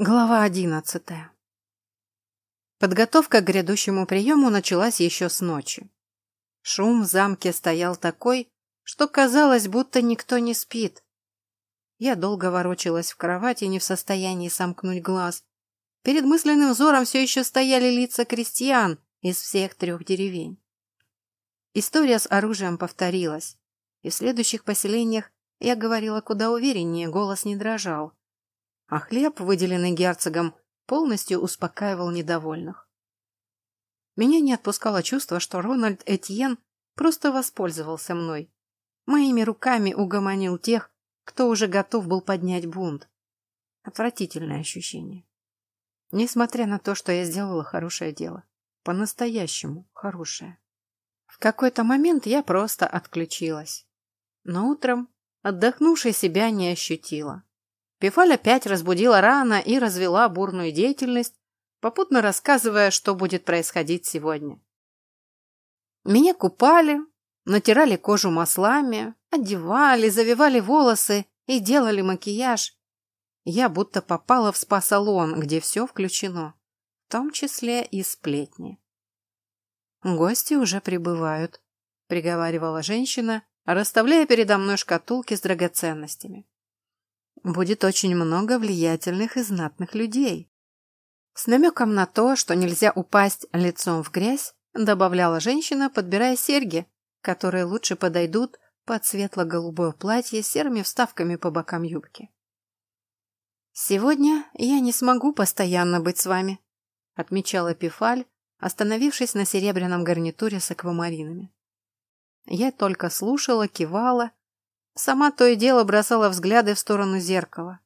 Глава одиннадцатая. Подготовка к грядущему приему началась еще с ночи. Шум в замке стоял такой, что казалось, будто никто не спит. Я долго ворочалась в кровати, не в состоянии сомкнуть глаз. Перед мысленным взором все еще стояли лица крестьян из всех трех деревень. История с оружием повторилась, и в следующих поселениях я говорила куда увереннее, голос не дрожал а хлеб, выделенный герцогом, полностью успокаивал недовольных. Меня не отпускало чувство, что Рональд Этьен просто воспользовался мной. Моими руками угомонил тех, кто уже готов был поднять бунт. Отвратительное ощущение. Несмотря на то, что я сделала хорошее дело. По-настоящему хорошее. В какой-то момент я просто отключилась. Но утром, отдохнувшей себя, не ощутила. Пифаль опять разбудила рано и развела бурную деятельность, попутно рассказывая, что будет происходить сегодня. Меня купали, натирали кожу маслами, одевали, завивали волосы и делали макияж. Я будто попала в спа-салон, где все включено, в том числе и сплетни. «Гости уже прибывают», — приговаривала женщина, расставляя передо мной шкатулки с драгоценностями будет очень много влиятельных и знатных людей. С намеком на то, что нельзя упасть лицом в грязь, добавляла женщина, подбирая серьги, которые лучше подойдут под светло-голубое платье с серыми вставками по бокам юбки. «Сегодня я не смогу постоянно быть с вами», отмечала Пифаль, остановившись на серебряном гарнитуре с аквамаринами. Я только слушала, кивала Сама то и дело бросала взгляды в сторону зеркала.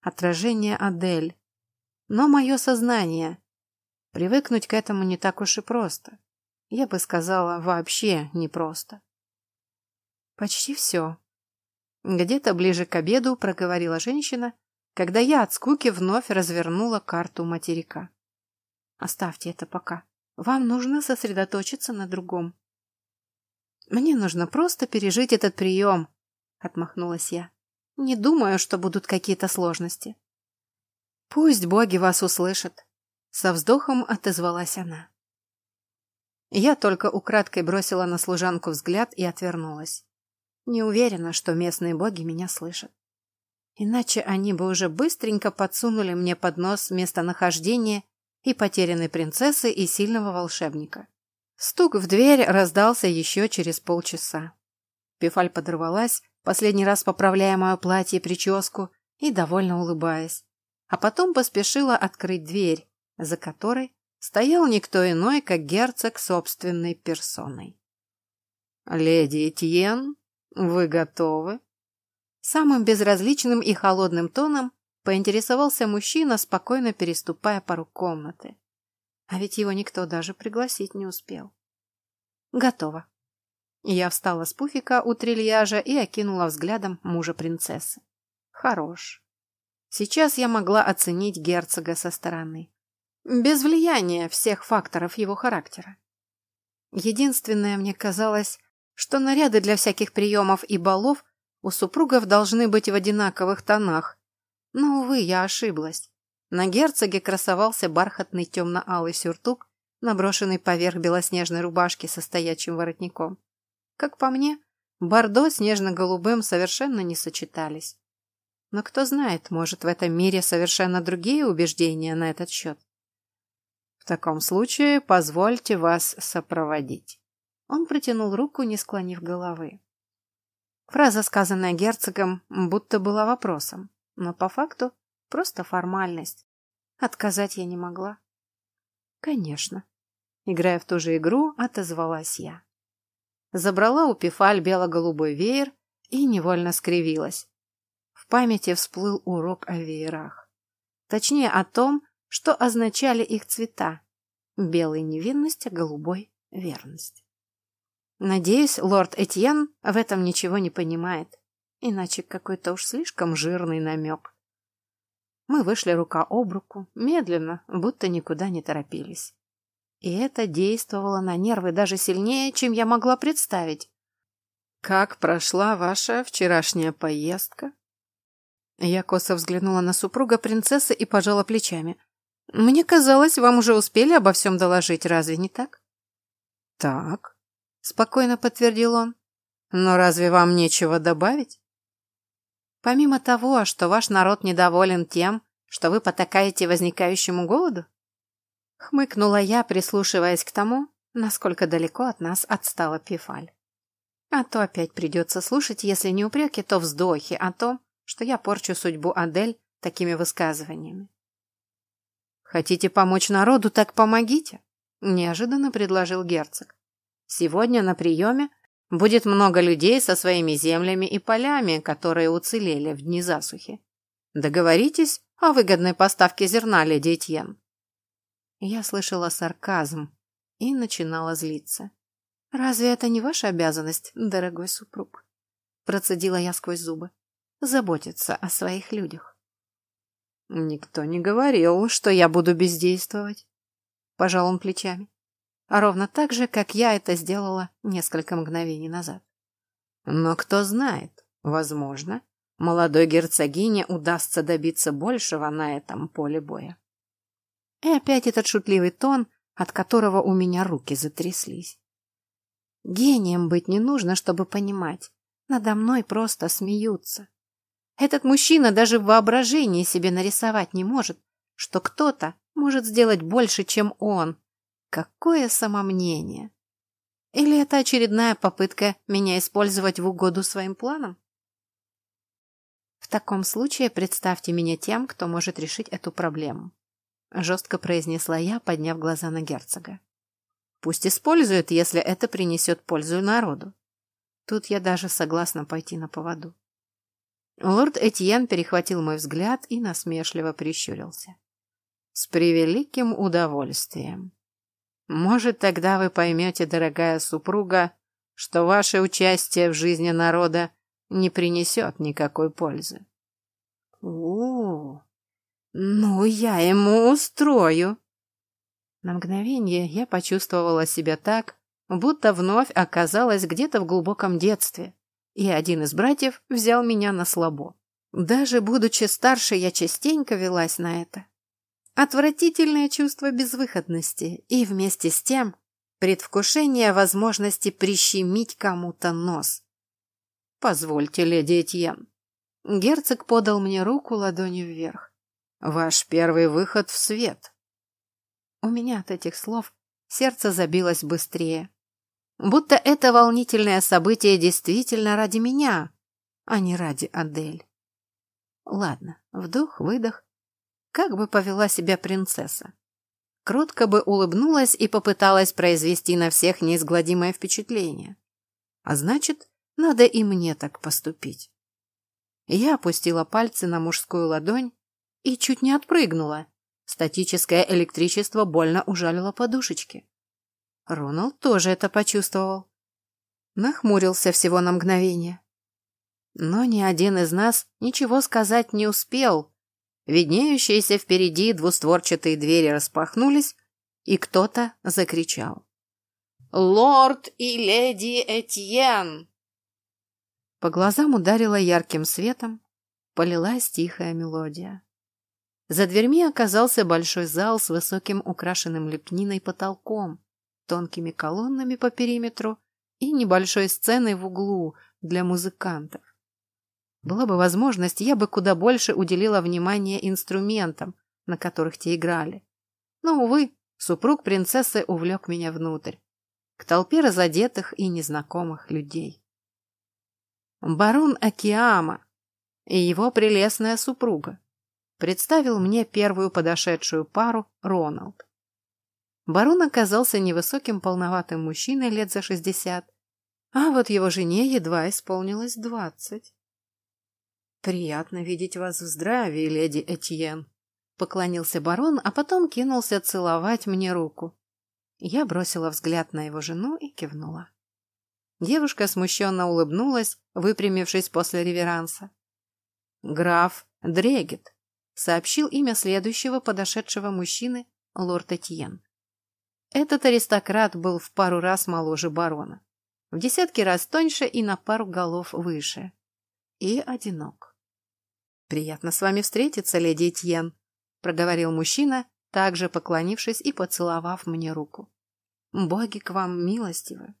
Отражение Адель. Но мое сознание. Привыкнуть к этому не так уж и просто. Я бы сказала, вообще непросто. Почти все. Где-то ближе к обеду проговорила женщина, когда я от скуки вновь развернула карту материка. Оставьте это пока. Вам нужно сосредоточиться на другом. Мне нужно просто пережить этот прием, — отмахнулась я. «Не думаю, что будут какие-то сложности». «Пусть боги вас услышат», — со вздохом отозвалась она. Я только украдкой бросила на служанку взгляд и отвернулась. Не уверена, что местные боги меня слышат. Иначе они бы уже быстренько подсунули мне под нос местонахождение и потерянной принцессы и сильного волшебника. Стук в дверь раздался еще через полчаса. Пифаль подорвалась, последний раз поправляя мое платье и прическу и довольно улыбаясь. А потом поспешила открыть дверь, за которой стоял никто иной, как герцог собственной персоной. «Леди Этьен, вы готовы?» Самым безразличным и холодным тоном поинтересовался мужчина, спокойно переступая порог комнаты. А ведь его никто даже пригласить не успел. «Готово», я встала с пуфика у трильяжа и окинула взглядом мужа принцессы. Хорош. Сейчас я могла оценить герцога со стороны. Без влияния всех факторов его характера. Единственное, мне казалось, что наряды для всяких приемов и балов у супругов должны быть в одинаковых тонах. Но, увы, я ошиблась. На герцоге красовался бархатный темно-алый сюртук, наброшенный поверх белоснежной рубашки со стоячим воротником. Как по мне, бордо с нежно-голубым совершенно не сочетались. Но кто знает, может, в этом мире совершенно другие убеждения на этот счет. В таком случае позвольте вас сопроводить. Он протянул руку, не склонив головы. Фраза, сказанная герцогом, будто была вопросом, но по факту просто формальность. Отказать я не могла. Конечно. Играя в ту же игру, отозвалась я забрала у Пифаль бело-голубой веер и невольно скривилась. В памяти всплыл урок о веерах. Точнее, о том, что означали их цвета. Белый — невинность, голубой — верность. Надеюсь, лорд Этьен в этом ничего не понимает. Иначе какой-то уж слишком жирный намек. Мы вышли рука об руку, медленно, будто никуда не торопились. И это действовало на нервы даже сильнее, чем я могла представить. «Как прошла ваша вчерашняя поездка?» Я косо взглянула на супруга принцессы и пожала плечами. Мне казалось, вам уже успели обо всем доложить, разве не так? Так, спокойно подтвердил он. Но разве вам нечего добавить? Помимо того, что ваш народ недоволен тем, что вы потакаете возникающему голоду? Хмыкнула я, прислушиваясь к тому, насколько далеко от нас отстала Пифаль. А то опять придется слушать, если не упреки, то вздохи о том, что я порчу судьбу Адель такими высказываниями. «Хотите помочь народу, так помогите», – неожиданно предложил герцог. «Сегодня на приеме будет много людей со своими землями и полями, которые уцелели в дни засухи. Договоритесь о выгодной поставке зерна, леди Этьен». Я слышала сарказм и начинала злиться. «Разве это не ваша обязанность, дорогой супруг?» Процедила я сквозь зубы. «Заботиться о своих людях». «Никто не говорил, что я буду бездействовать», — пожал он плечами. А ровно так же, как я это сделала несколько мгновений назад. Но кто знает, возможно, молодой герцогине удастся добиться большего на этом поле боя. И опять этот шутливый тон, от которого у меня руки затряслись. Гением быть не нужно, чтобы понимать. Надо мной просто смеются. Этот мужчина даже в воображении себе нарисовать не может, что кто-то может сделать больше, чем он. Какое самомнение! Или это очередная попытка меня использовать в угоду своим планам? В таком случае представьте меня тем, кто может решить эту проблему. Жестко произнесла я, подняв глаза на герцога. Пусть используют, если это принесет пользу народу. Тут я даже согласна пойти на поводу. Лорд Этьен перехватил мой взгляд и насмешливо прищурился. С превеликим удовольствием. Может, тогда вы поймете, дорогая супруга, что ваше участие в жизни народа не принесет никакой пользы. О, ну я ему устрою. На мгновение я почувствовала себя так, будто вновь оказалась где-то в глубоком детстве и один из братьев взял меня на слабо. Даже будучи старше, я частенько велась на это. Отвратительное чувство безвыходности и вместе с тем предвкушение возможности прищемить кому-то нос. «Позвольте, леди Этьен». Герцог подал мне руку ладонью вверх. «Ваш первый выход в свет». У меня от этих слов сердце забилось быстрее. Будто это волнительное событие действительно ради меня, а не ради Адель. Ладно, вдох-выдох. Как бы повела себя принцесса? Кротко бы улыбнулась и попыталась произвести на всех неизгладимое впечатление. А значит, надо и мне так поступить. Я опустила пальцы на мужскую ладонь и чуть не отпрыгнула. Статическое электричество больно ужалило подушечки. Роналд тоже это почувствовал. Нахмурился всего на мгновение. Но ни один из нас ничего сказать не успел. Виднеющиеся впереди двустворчатые двери распахнулись, и кто-то закричал. «Лорд и леди Этьен!» По глазам ударила ярким светом, полилась тихая мелодия. За дверьми оказался большой зал с высоким украшенным лепниной потолком, тонкими колоннами по периметру и небольшой сценой в углу для музыкантов. Была бы возможность, я бы куда больше уделила внимания инструментам, на которых те играли. Но, увы, супруг принцессы увлек меня внутрь, к толпе разодетых и незнакомых людей. Барон Акиама и его прелестная супруга представил мне первую подошедшую пару Роналд. Барон оказался невысоким полноватым мужчиной лет за шестьдесят, а вот его жене едва исполнилось двадцать. «Приятно видеть вас в здравии, леди Этьен», — поклонился барон, а потом кинулся целовать мне руку. Я бросила взгляд на его жену и кивнула. Девушка смущенно улыбнулась, выпрямившись после реверанса. «Граф Дрегет», — сообщил имя следующего подошедшего мужчины, лорд Этьен. Этот аристократ был в пару раз моложе барона, в десятки раз тоньше и на пару голов выше. И одинок. Приятно с вами встретиться, леди Этьен, проговорил мужчина, также поклонившись и поцеловав мне руку. Боги к вам милостивы.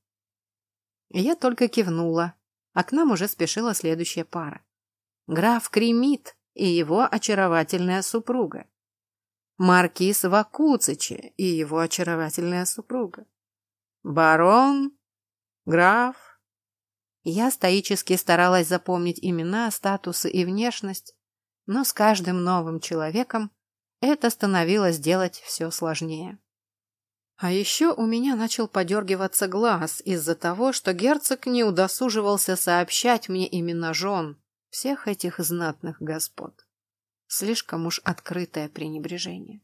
Я только кивнула, а к нам уже спешила следующая пара. Граф Кремит и его очаровательная супруга. Маркиз Вакуцичи и его очаровательная супруга. Барон, граф. Я стоически старалась запомнить имена, статусы и внешность, но с каждым новым человеком это становилось делать все сложнее. А еще у меня начал подергиваться глаз из-за того, что герцог не удосуживался сообщать мне имена жен всех этих знатных господ. Слишком уж открытое пренебрежение.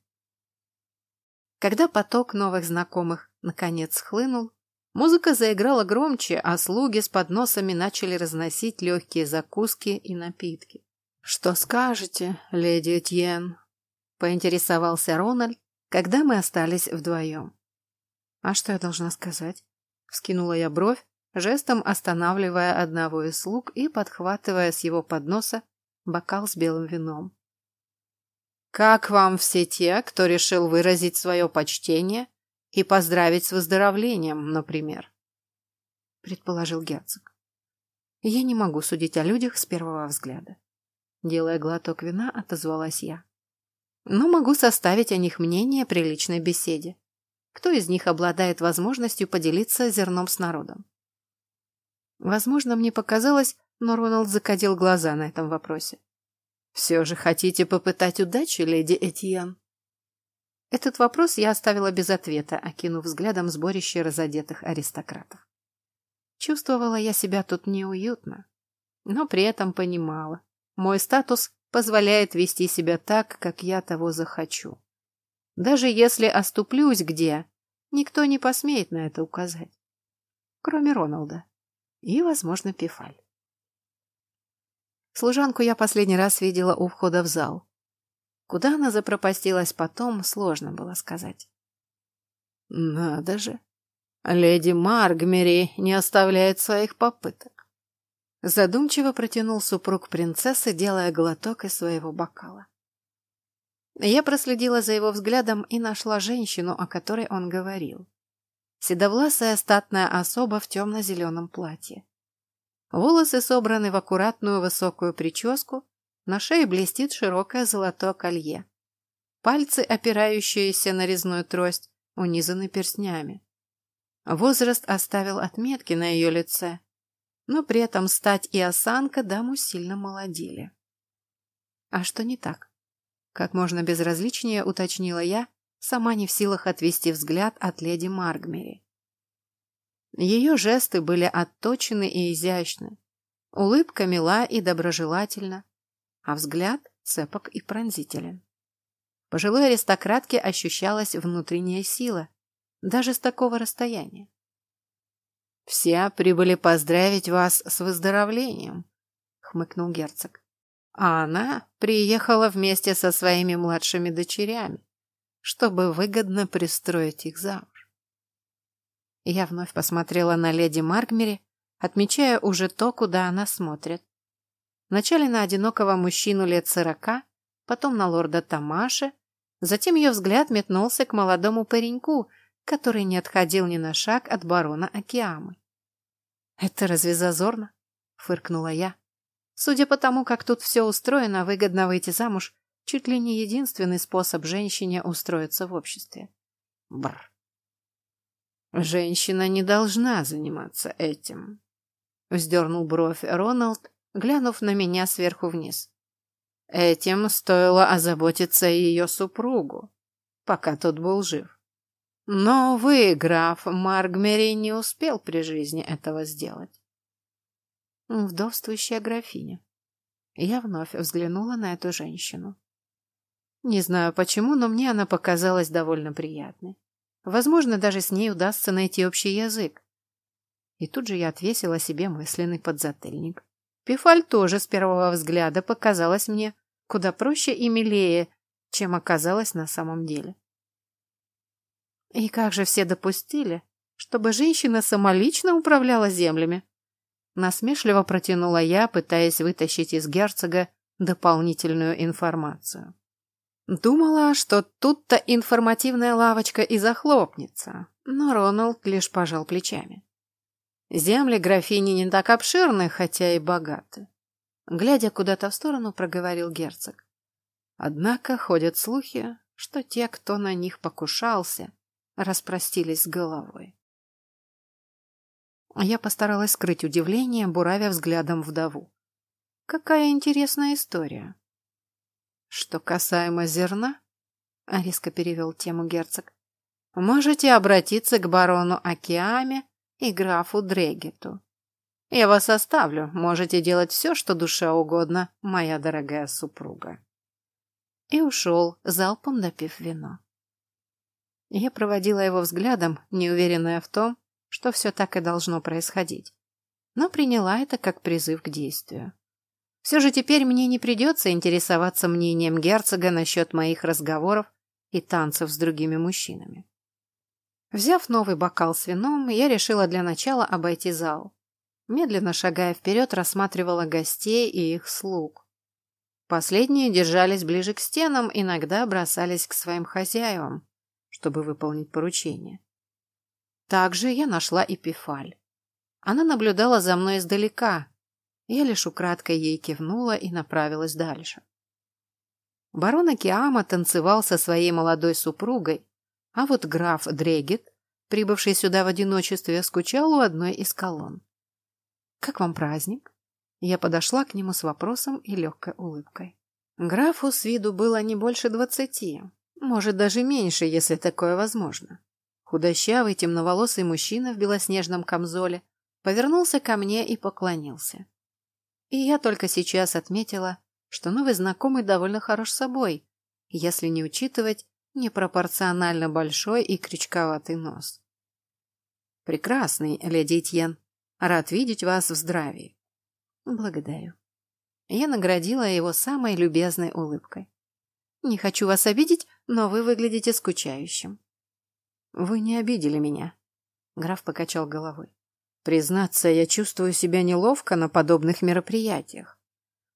Когда поток новых знакомых наконец схлынул, музыка заиграла громче, а слуги с подносами начали разносить легкие закуски и напитки. «Что скажете, леди Этьен?» — поинтересовался Рональд, когда мы остались вдвоем. «А что я должна сказать?» Вскинула я бровь, жестом останавливая одного из слуг и подхватывая с его подноса бокал с белым вином. «Как вам все те, кто решил выразить свое почтение и поздравить с выздоровлением, например?» предположил герцог. «Я не могу судить о людях с первого взгляда». Делая глоток вина, отозвалась я. «Но могу составить о них мнение при личной беседе кто из них обладает возможностью поделиться зерном с народом. Возможно, мне показалось, но Роналд закатил глаза на этом вопросе. «Все же хотите попытать удачи, леди Этьен?» Этот вопрос я оставила без ответа, окинув взглядом сборище разодетых аристократов. Чувствовала я себя тут неуютно, но при этом понимала, мой статус позволяет вести себя так, как я того захочу. Даже если оступлюсь где, никто не посмеет на это указать. Кроме Роналда. И, возможно, Пифаль. Служанку я последний раз видела у входа в зал. Куда она запропастилась потом, сложно было сказать. Надо же. Леди Маргмери не оставляет своих попыток. Задумчиво протянул супруг принцессы, делая глоток из своего бокала. Я проследила за его взглядом и нашла женщину, о которой он говорил. Седовласая статная особа в темно-зеленом платье. Волосы собраны в аккуратную высокую прическу, на шее блестит широкое золотое колье. Пальцы, опирающиеся на резную трость, унизаны перстнями. Возраст оставил отметки на ее лице, но при этом стать и осанка даму сильно молодили. А что не так? Как можно безразличнее уточнила я, сама не в силах отвести взгляд от леди Маргмери. Ее жесты были отточены и изящны. Улыбка мила и доброжелательна, а взгляд цепок и пронзителен. Пожилой аристократке ощущалась внутренняя сила, даже с такого расстояния. «Все прибыли поздравить вас с выздоровлением», — хмыкнул герцог а она приехала вместе со своими младшими дочерями, чтобы выгодно пристроить их замуж. Я вновь посмотрела на леди Маркмери, отмечая уже то, куда она смотрит. Вначале на одинокого мужчину лет сорока, потом на лорда Тамаши, затем ее взгляд метнулся к молодому пареньку, который не отходил ни на шаг от барона Акиамы. «Это разве зазорно?» — фыркнула я. Судя по тому, как тут все устроено, выгодно выйти замуж чуть ли не единственный способ женщине устроиться в обществе. Бр. Женщина не должна заниматься этим. Вздернул бровь Роналд, глянув на меня сверху вниз. Этим стоило озаботиться ее супругу, пока тот был жив. Но вы, граф Маргмери, не успел при жизни этого сделать вдовствующая графиня. Я вновь взглянула на эту женщину. Не знаю почему, но мне она показалась довольно приятной. Возможно, даже с ней удастся найти общий язык. И тут же я отвесила себе мысленный подзатыльник. Пифаль тоже с первого взгляда показалась мне куда проще и милее, чем оказалось на самом деле. И как же все допустили, чтобы женщина самолично управляла землями? Насмешливо протянула я, пытаясь вытащить из герцога дополнительную информацию. Думала, что тут-то информативная лавочка и захлопнется, но Роналд лишь пожал плечами. Земли графини не так обширны, хотя и богаты. Глядя куда-то в сторону, проговорил герцог. Однако ходят слухи, что те, кто на них покушался, распростились с головой. Я постаралась скрыть удивление, буравя взглядом вдову. Какая интересная история. Что касаемо зерна, резко перевел тему герцог, можете обратиться к барону Акиаме и графу Дрегету. Я вас оставлю, можете делать все, что душе угодно, моя дорогая супруга. И ушел, залпом допив вино. Я проводила его взглядом, неуверенная в том, что все так и должно происходить, но приняла это как призыв к действию. Все же теперь мне не придется интересоваться мнением герцога насчет моих разговоров и танцев с другими мужчинами. Взяв новый бокал с вином, я решила для начала обойти зал. Медленно шагая вперед, рассматривала гостей и их слуг. Последние держались ближе к стенам, иногда бросались к своим хозяевам, чтобы выполнить поручение. Также я нашла и Пифаль. Она наблюдала за мной издалека, я лишь украдкой ей кивнула и направилась дальше. Барон Акиама танцевал со своей молодой супругой, а вот граф Дрегет, прибывший сюда в одиночестве, скучал у одной из колонн. «Как вам праздник?» Я подошла к нему с вопросом и легкой улыбкой. Графу с виду было не больше двадцати, может, даже меньше, если такое возможно. Худощавый, темноволосый мужчина в белоснежном камзоле повернулся ко мне и поклонился. И я только сейчас отметила, что новый знакомый довольно хорош собой, если не учитывать непропорционально большой и крючковатый нос. «Прекрасный, леди Этьен. Рад видеть вас в здравии». «Благодарю». Я наградила его самой любезной улыбкой. «Не хочу вас обидеть, но вы выглядите скучающим». «Вы не обидели меня», — граф покачал головой. Признаться, я чувствую себя неловко на подобных мероприятиях.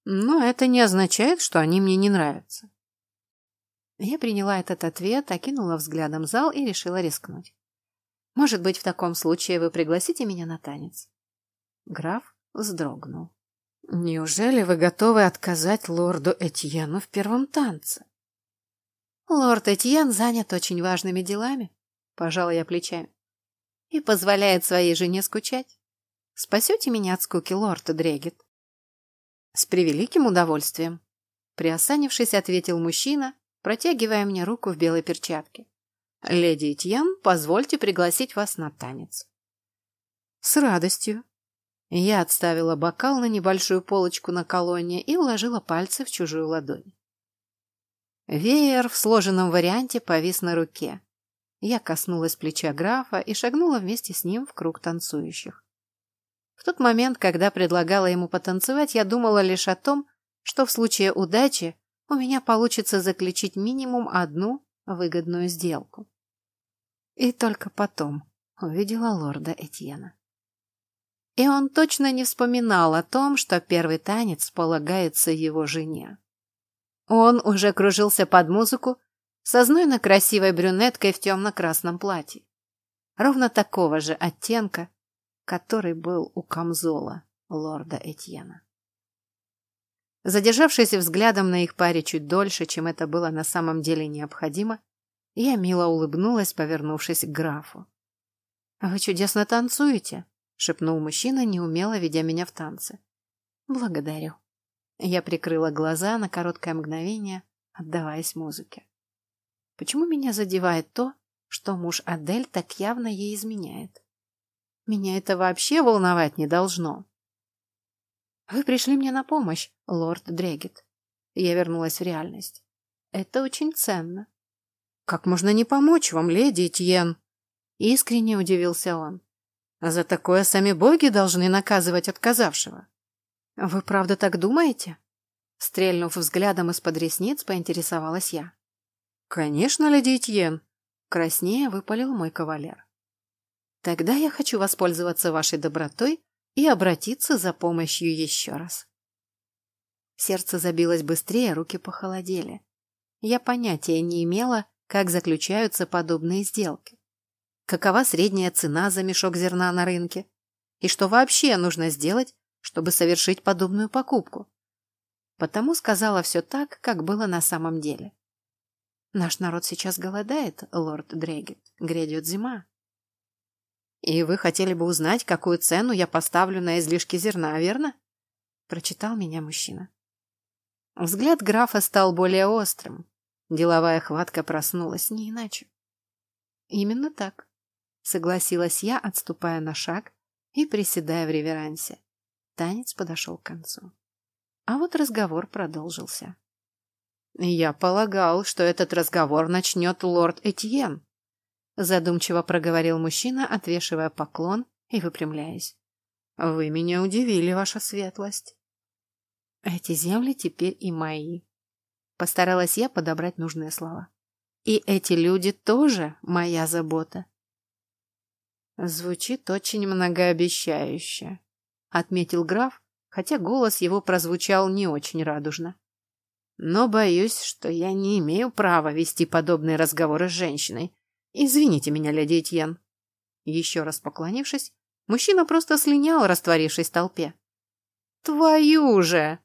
Но это не означает, что они мне не нравятся. Я приняла этот ответ, окинула взглядом зал и решила рискнуть. Может быть, в таком случае вы пригласите меня на танец? Граф вздрогнул. Неужели вы готовы отказать лорду Этьену в первом танце? Лорд Этьен занят очень важными делами, пожала я плечами и позволяет своей жене скучать. Спасете меня от скуки, лорд Дрегет? С превеликим удовольствием. Приосанившись, ответил мужчина, протягивая мне руку в белой перчатке. Леди Этьен, позвольте пригласить вас на танец. С радостью. Я отставила бокал на небольшую полочку на колонне и уложила пальцы в чужую ладонь. Веер в сложенном варианте повис на руке. Я коснулась плеча графа и шагнула вместе с ним в круг танцующих. В тот момент, когда предлагала ему потанцевать, я думала лишь о том, что в случае удачи у меня получится заключить минимум одну выгодную сделку. И только потом увидела лорда Этьена. И он точно не вспоминал о том, что первый танец полагается его жене. Он уже кружился под музыку, со знойно красивой брюнеткой в темно-красном платье. Ровно такого же оттенка, который был у камзола лорда Этьена. Задержавшись взглядом на их паре чуть дольше, чем это было на самом деле необходимо, я мило улыбнулась, повернувшись к графу. «Вы чудесно танцуете», — шепнул мужчина, неумело ведя меня в танцы. «Благодарю». Я прикрыла глаза на короткое мгновение, отдаваясь музыке. Почему меня задевает то, что муж Адель так явно ей изменяет? Меня это вообще волновать не должно. Вы пришли мне на помощь, лорд Дрегет. Я вернулась в реальность. Это очень ценно. Как можно не помочь вам, леди Этьен? Искренне удивился он. За такое сами боги должны наказывать отказавшего. Вы правда так думаете? Стрельнув взглядом из-под ресниц, поинтересовалась я. «Конечно, леди Этьен!» — краснее выпалил мой кавалер. «Тогда я хочу воспользоваться вашей добротой и обратиться за помощью еще раз». Сердце забилось быстрее, руки похолодели. Я понятия не имела, как заключаются подобные сделки. Какова средняя цена за мешок зерна на рынке? И что вообще нужно сделать, чтобы совершить подобную покупку? Потому сказала все так, как было на самом деле. Наш народ сейчас голодает, лорд Дрегет. Грядет зима. И вы хотели бы узнать, какую цену я поставлю на излишки зерна, верно? Прочитал меня мужчина. Взгляд графа стал более острым. Деловая хватка проснулась не иначе. Именно так, согласилась я, отступая на шаг и приседая в реверансе. Танец подошел к концу. А вот разговор продолжился. «Я полагал, что этот разговор начнет лорд Этьен», задумчиво проговорил мужчина, отвешивая поклон и выпрямляясь. «Вы меня удивили, ваша светлость». «Эти земли теперь и мои», постаралась я подобрать нужные слова. «И эти люди тоже моя забота». «Звучит очень многообещающе», — отметил граф, хотя голос его прозвучал не очень радужно. Но боюсь, что я не имею права вести подобные разговоры с женщиной. Извините меня, леди Этьен. Еще раз поклонившись, мужчина просто слинял, растворившись в толпе. «Твою же!»